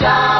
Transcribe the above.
Ya.